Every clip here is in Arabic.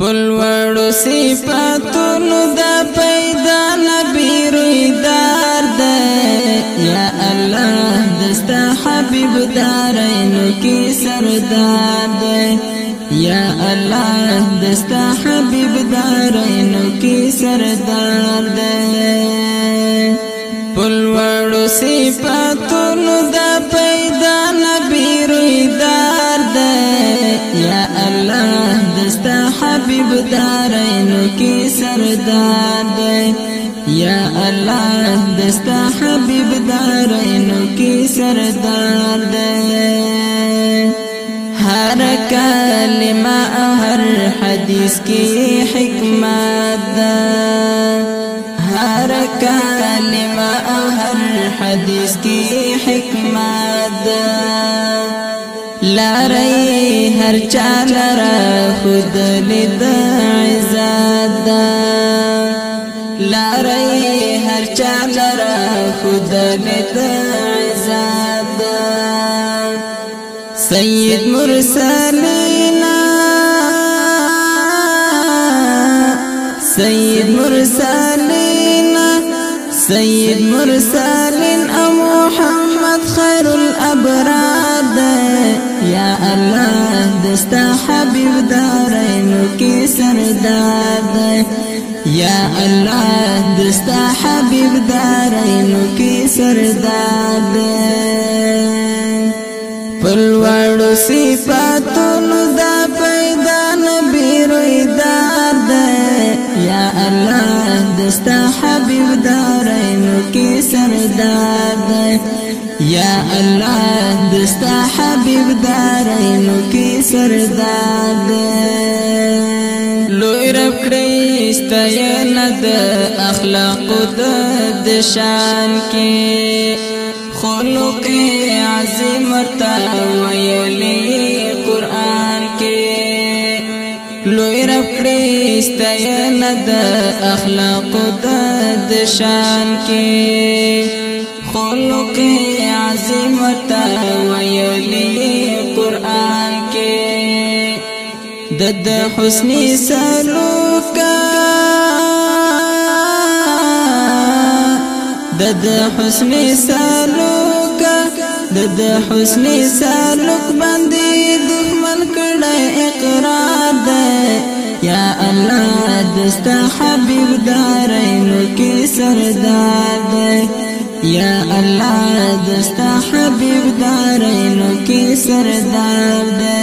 پلوړو صفاتونو دا پیدا نبی روی دار ده یا الله دستا حبیب دارینو کی سردار ده یا الله دستا حبیب دارینو کی سردار ده پلوړو صفاتونو دا حبیب دارینو کی سردار دے۔ یا اللہ دستا حبیب دارینو کی سردار دے۔ ہر کلمہ ہر حدیث کی حکمت دا ہر کلمہ ہر حدیث کی حکمت دا لاري هر چال را خود لد عزت دا. لاري هر چال را خود لد عزت سید مرسلین. سید مرسلین. سید مرسلین. دستا حبیب دارینو کی سردار دے یا الله دستا حبیب دارینو کی سردار دے پلوړو صفاتونو دا پیدا نبی روی دار دے یا الله دستا حبیب دارینو کی سردار دے۔ یا الله دستا حبیب دارینو کی سردار دے۔ لوی رب کړی ستاینه د اخلاق د شان کې خلق عظیم تا ویلی ستاینه د اخلاق د شان کې خلق عظیم تا ویلی قرآن کې د حسن سلوک. د حسن سلوک. د حسن سلوک یا الله دستا حبیب دارینو کې سردار ده یا الله دستا حبیب دارینو کی سردار دے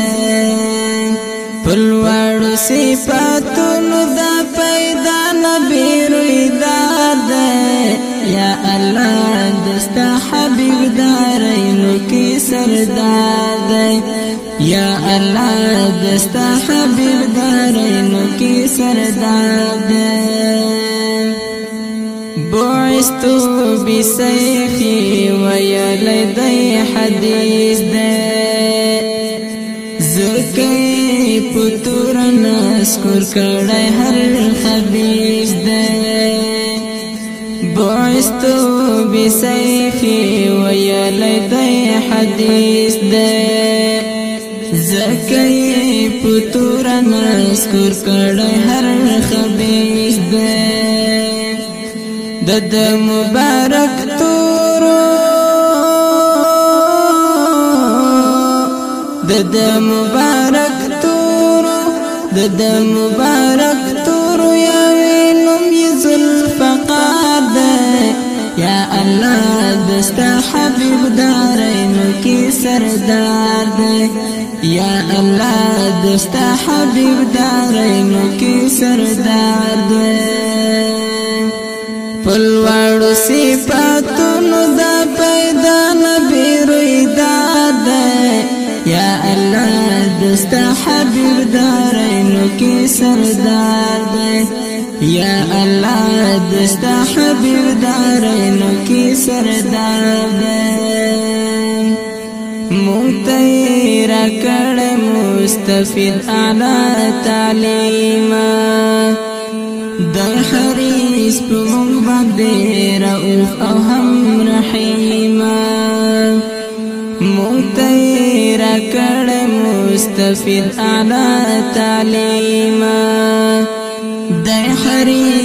پلوړو صفاتونو دا پیدا نبی روی دار دے یا الله دستا حبیب دارینو کی سردار یا الله دستا حبیب دارینو کی سردار دے بعثتو ويا لدي حديث ده زركي پتور نسکر کڑای هر خبیث ده بعثتو بسيفي ويا لدي حديث ده زکای پتور نسکور کړه هر خبيز دې د مبارک تور د مبارک تور د مبارک الله دستا حبیب دارینو کی سردار ده یا الله دستا حبیب دارینو کی سردار ده پلوړو صفاتونو دا پیدا نبی روی داد یا الله دستا حبیب دارینو کی سردار دے یا الله دستا حبیب دارینو کی سردار مونږ را کړه مستفید اعلی تعلیمه د حریص په مونږ باندې رؤوف أو هم رحیم. را کړ مستفید اعلی تعلیم. حریص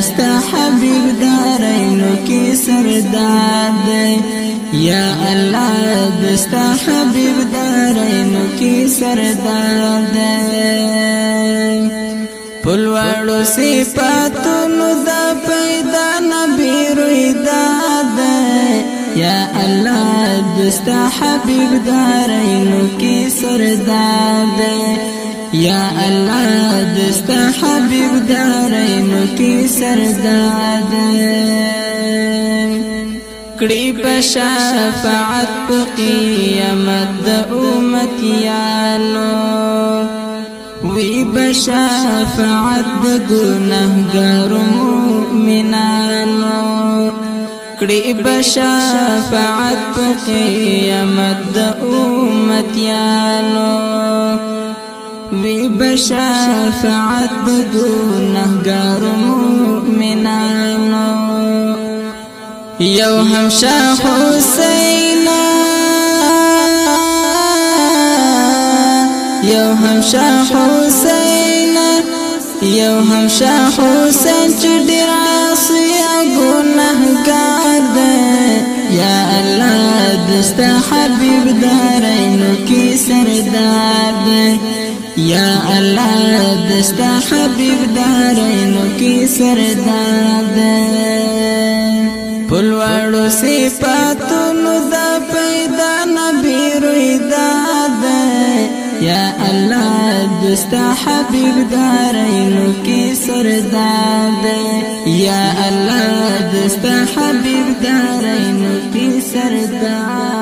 دستا حبیب دارینو کی سرداد یا الله دستا حبیب دارینو کی سرداد پلوړو صفاتونو دا پیدا نبی روی داد یا الله دستا حبیب دارینو کی سرداد یا الله دستا حبیب دارینو کی سرداد کړي په شفاعت په قیامت د امتیانو وی بشفاعت د ګناهګار مؤمنانو کړي بشفاعت په قیامت د امتیانو وی بشفاعت د ګناهګار مؤمنانو یو هم شاه حسین یو هم شاه حسین یو هم شاه حسین چې عاصی أو ګناهګار یا الله دستا حبیب دارینو کی سردار یا الله دستا حبيب دارینو کی سرداد. پلوړو صفاتونو دا پیدا نبی رویداد یا الله دستا حبيب دارینو کی سرداد. یا الله دستا حبيب دارینو کی سرداد.